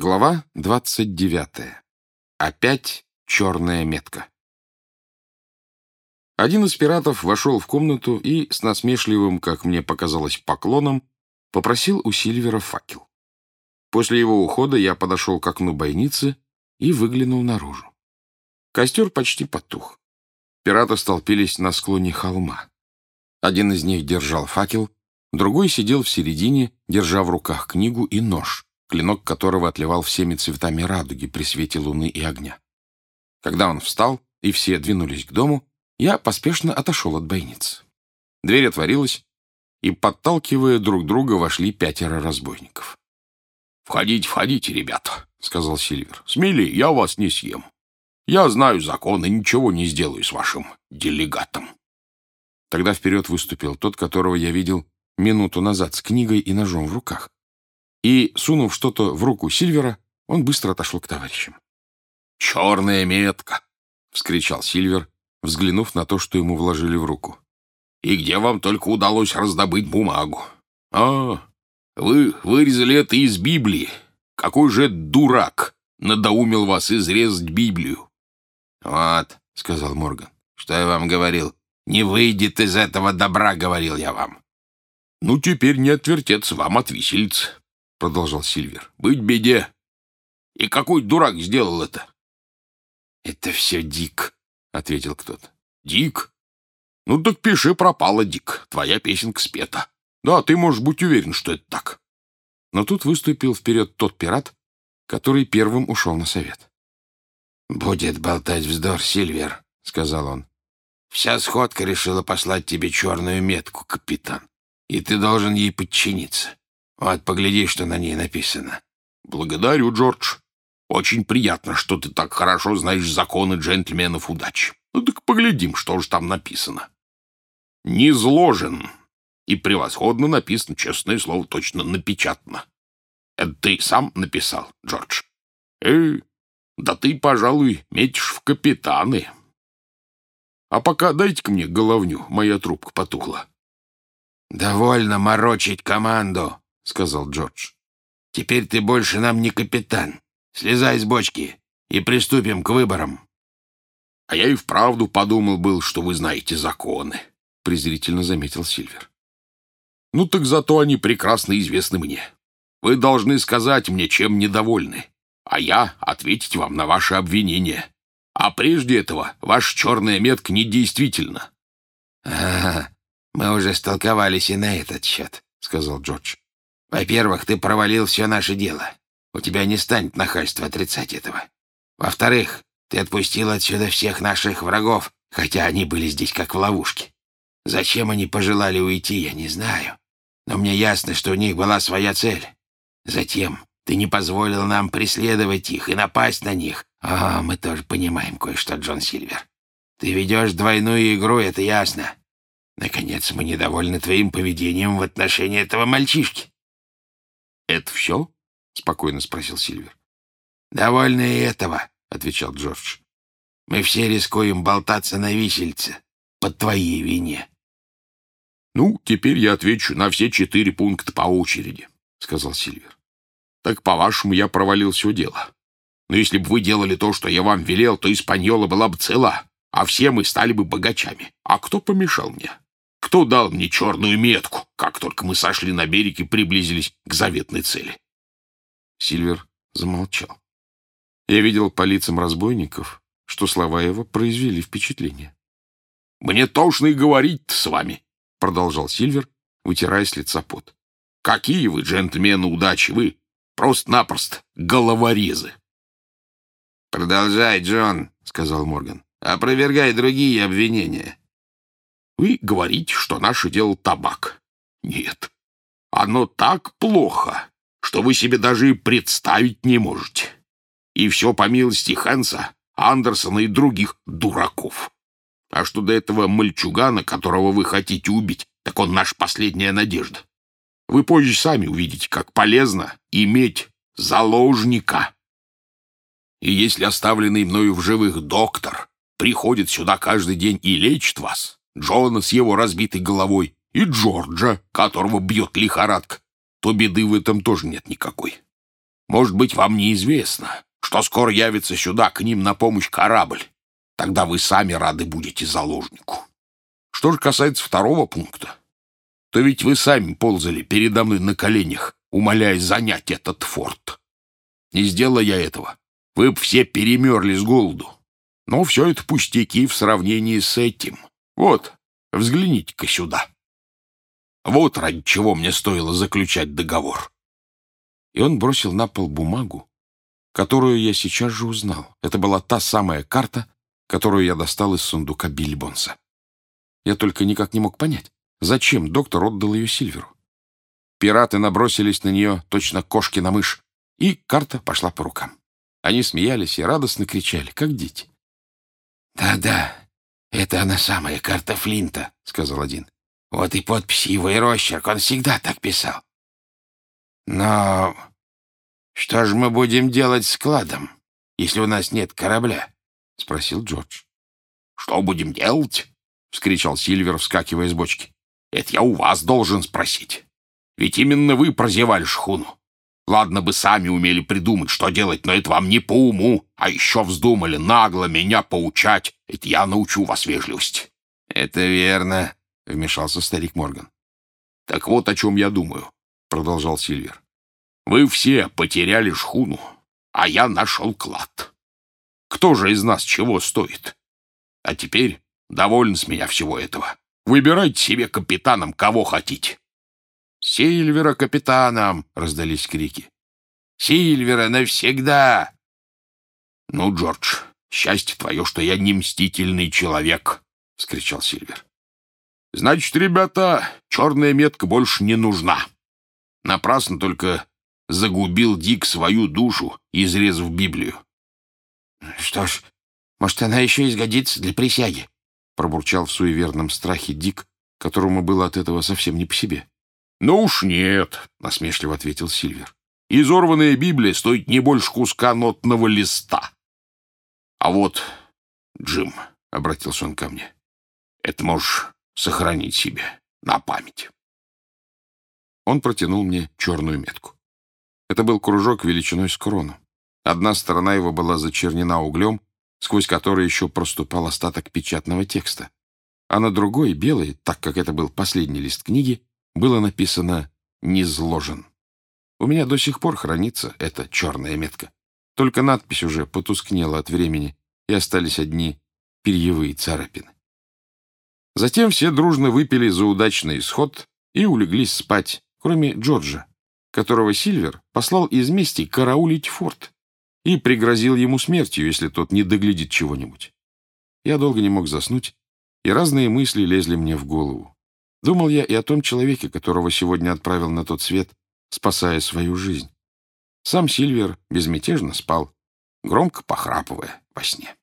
Глава 29. Опять черная метка. Один из пиратов вошел в комнату и с насмешливым, как мне показалось, поклоном попросил у Сильвера факел. После его ухода я подошел к окну бойницы и выглянул наружу. Костер почти потух. Пираты столпились на склоне холма. Один из них держал факел, другой сидел в середине, держа в руках книгу и нож, клинок которого отливал всеми цветами радуги при свете луны и огня. Когда он встал, и все двинулись к дому, я поспешно отошел от бойницы. Дверь отворилась, и, подталкивая друг друга, вошли пятеро разбойников. «Входите, входите, ребята», — сказал Сильвер. «Смелее, я вас не съем. Я знаю закон и ничего не сделаю с вашим делегатом». Тогда вперед выступил тот, которого я видел минуту назад с книгой и ножом в руках и, сунув что-то в руку Сильвера, он быстро отошел к товарищам. «Черная метка!» — вскричал Сильвер, взглянув на то, что ему вложили в руку. «И где вам только удалось раздобыть бумагу? А, вы вырезали это из Библии. Какой же дурак надоумил вас изрезать Библию?» «Вот», — сказал Морган, — «что я вам говорил? Не выйдет из этого добра, — говорил я вам». «Ну, теперь не отвертеться вам от висельца. — продолжал Сильвер. «Быть беде! И какой дурак сделал это?» «Это все Дик», — ответил кто-то. «Дик? Ну так пиши пропала, Дик. Твоя песенка спета. Да, ты можешь быть уверен, что это так». Но тут выступил вперед тот пират, который первым ушел на совет. «Будет болтать вздор, Сильвер», — сказал он. «Вся сходка решила послать тебе черную метку, капитан, и ты должен ей подчиниться. Вот, погляди, что на ней написано. Благодарю, Джордж. Очень приятно, что ты так хорошо знаешь законы джентльменов удачи. Ну так поглядим, что же там написано. Не зложен. И превосходно написано, честное слово, точно напечатано. Это ты сам написал, Джордж? Эй, да ты, пожалуй, метишь в капитаны. А пока дайте-ка мне головню, моя трубка потухла. «Довольно морочить команду», — сказал Джордж. «Теперь ты больше нам не капитан. Слезай с бочки и приступим к выборам». «А я и вправду подумал был, что вы знаете законы», — презрительно заметил Сильвер. «Ну так зато они прекрасно известны мне. Вы должны сказать мне, чем недовольны, а я ответить вам на ваши обвинения. А прежде этого ваша черная метка недействительна». «Ага, мы уже столковались и на этот счет», — сказал Джордж. Во-первых, ты провалил все наше дело. У тебя не станет нахальства отрицать этого. Во-вторых, ты отпустил отсюда всех наших врагов, хотя они были здесь как в ловушке. Зачем они пожелали уйти, я не знаю. Но мне ясно, что у них была своя цель. Затем ты не позволил нам преследовать их и напасть на них. А, мы тоже понимаем кое-что, Джон Сильвер. Ты ведешь двойную игру, это ясно. Наконец, мы недовольны твоим поведением в отношении этого мальчишки. «Это все?» — спокойно спросил Сильвер. «Довольно и этого», — отвечал Джордж. «Мы все рискуем болтаться на висельце по твоей вине». «Ну, теперь я отвечу на все четыре пункта по очереди», — сказал Сильвер. «Так, по-вашему, я провалил все дело. Но если бы вы делали то, что я вам велел, то Испаньола была бы цела, а все мы стали бы богачами. А кто помешал мне? Кто дал мне черную метку, как только мы сошли на берег и приблизились к заветной цели?» Сильвер замолчал. Я видел по лицам разбойников, что слова его произвели впечатление. «Мне тошно и говорить с вами», — продолжал Сильвер, вытирая с лица пот. «Какие вы, джентльмены, удачи! Вы просто-напросто головорезы!» «Продолжай, Джон», — сказал Морган. «Опровергай другие обвинения». Вы говорите, что наше дело табак. Нет, оно так плохо, что вы себе даже и представить не можете. И все по милости Хэнса, Андерсона и других дураков. А что до этого мальчугана, которого вы хотите убить, так он наша последняя надежда. Вы позже сами увидите, как полезно иметь заложника. И если оставленный мною в живых доктор приходит сюда каждый день и лечит вас, Джона с его разбитой головой и Джорджа, которого бьет лихорадка, то беды в этом тоже нет никакой. Может быть, вам неизвестно, что скоро явится сюда к ним на помощь корабль. Тогда вы сами рады будете заложнику. Что же касается второго пункта, то ведь вы сами ползали передо мной на коленях, умоляя занять этот форт. Не сделая я этого, вы бы все перемерли с голоду. Но все это пустяки в сравнении с этим. Вот, взгляните-ка сюда. Вот ради чего мне стоило заключать договор. И он бросил на пол бумагу, которую я сейчас же узнал. Это была та самая карта, которую я достал из сундука Бильбонса. Я только никак не мог понять, зачем доктор отдал ее Сильверу. Пираты набросились на нее, точно кошки на мышь, и карта пошла по рукам. Они смеялись и радостно кричали, как дети. «Да-да, это она самая карта Флинта», — сказал один. «Вот и подпись его и росчерк, он всегда так писал». «Но что же мы будем делать с кладом, если у нас нет корабля?» — спросил Джордж. «Что будем делать?» — вскричал Сильвер, вскакивая с бочки. «Это я у вас должен спросить. Ведь именно вы прозевали шхуну. Ладно бы сами умели придумать, что делать, но это вам не по уму, а еще вздумали нагло меня поучать. Это я научу вас вежливости». «Это верно», — вмешался старик Морган. «Так вот о чем я думаю», — продолжал Сильвер. «Вы все потеряли шхуну, а я нашел клад. Кто же из нас чего стоит? А теперь доволен с меня всего этого. Выбирайте себе капитаном, кого хотите». «Сильвера капитаном!» — раздались крики. «Сильвера навсегда!» «Ну, Джордж, счастье твое, что я не мстительный человек!» — вскричал Сильвер. «Значит, ребята, черная метка больше не нужна. Напрасно только загубил Дик свою душу, изрезав Библию». «Что ж, может, она еще изгодится для присяги?» — пробурчал в суеверном страхе Дик, которому было от этого совсем не по себе. «Ну уж нет», — насмешливо ответил Сильвер. «Изорванная Библия стоит не больше куска нотного листа». «А вот, Джим», — обратился он ко мне, — «это можешь сохранить себе на память». Он протянул мне черную метку. Это был кружок величиной с крону. Одна сторона его была зачернена углем, сквозь который еще проступал остаток печатного текста, а на другой, белой, так как это был последний лист книги, было написано «Низложен». У меня до сих пор хранится эта черная метка. Только надпись уже потускнела от времени, и остались одни перьевые царапины. Затем все дружно выпили за удачный исход и улеглись спать, кроме Джорджа, которого Сильвер послал из мести караулить форт и пригрозил ему смертью, если тот не доглядит чего-нибудь. Я долго не мог заснуть, и разные мысли лезли мне в голову. Думал я и о том человеке, которого сегодня отправил на тот свет, спасая свою жизнь. Сам Сильвер безмятежно спал, громко похрапывая во сне.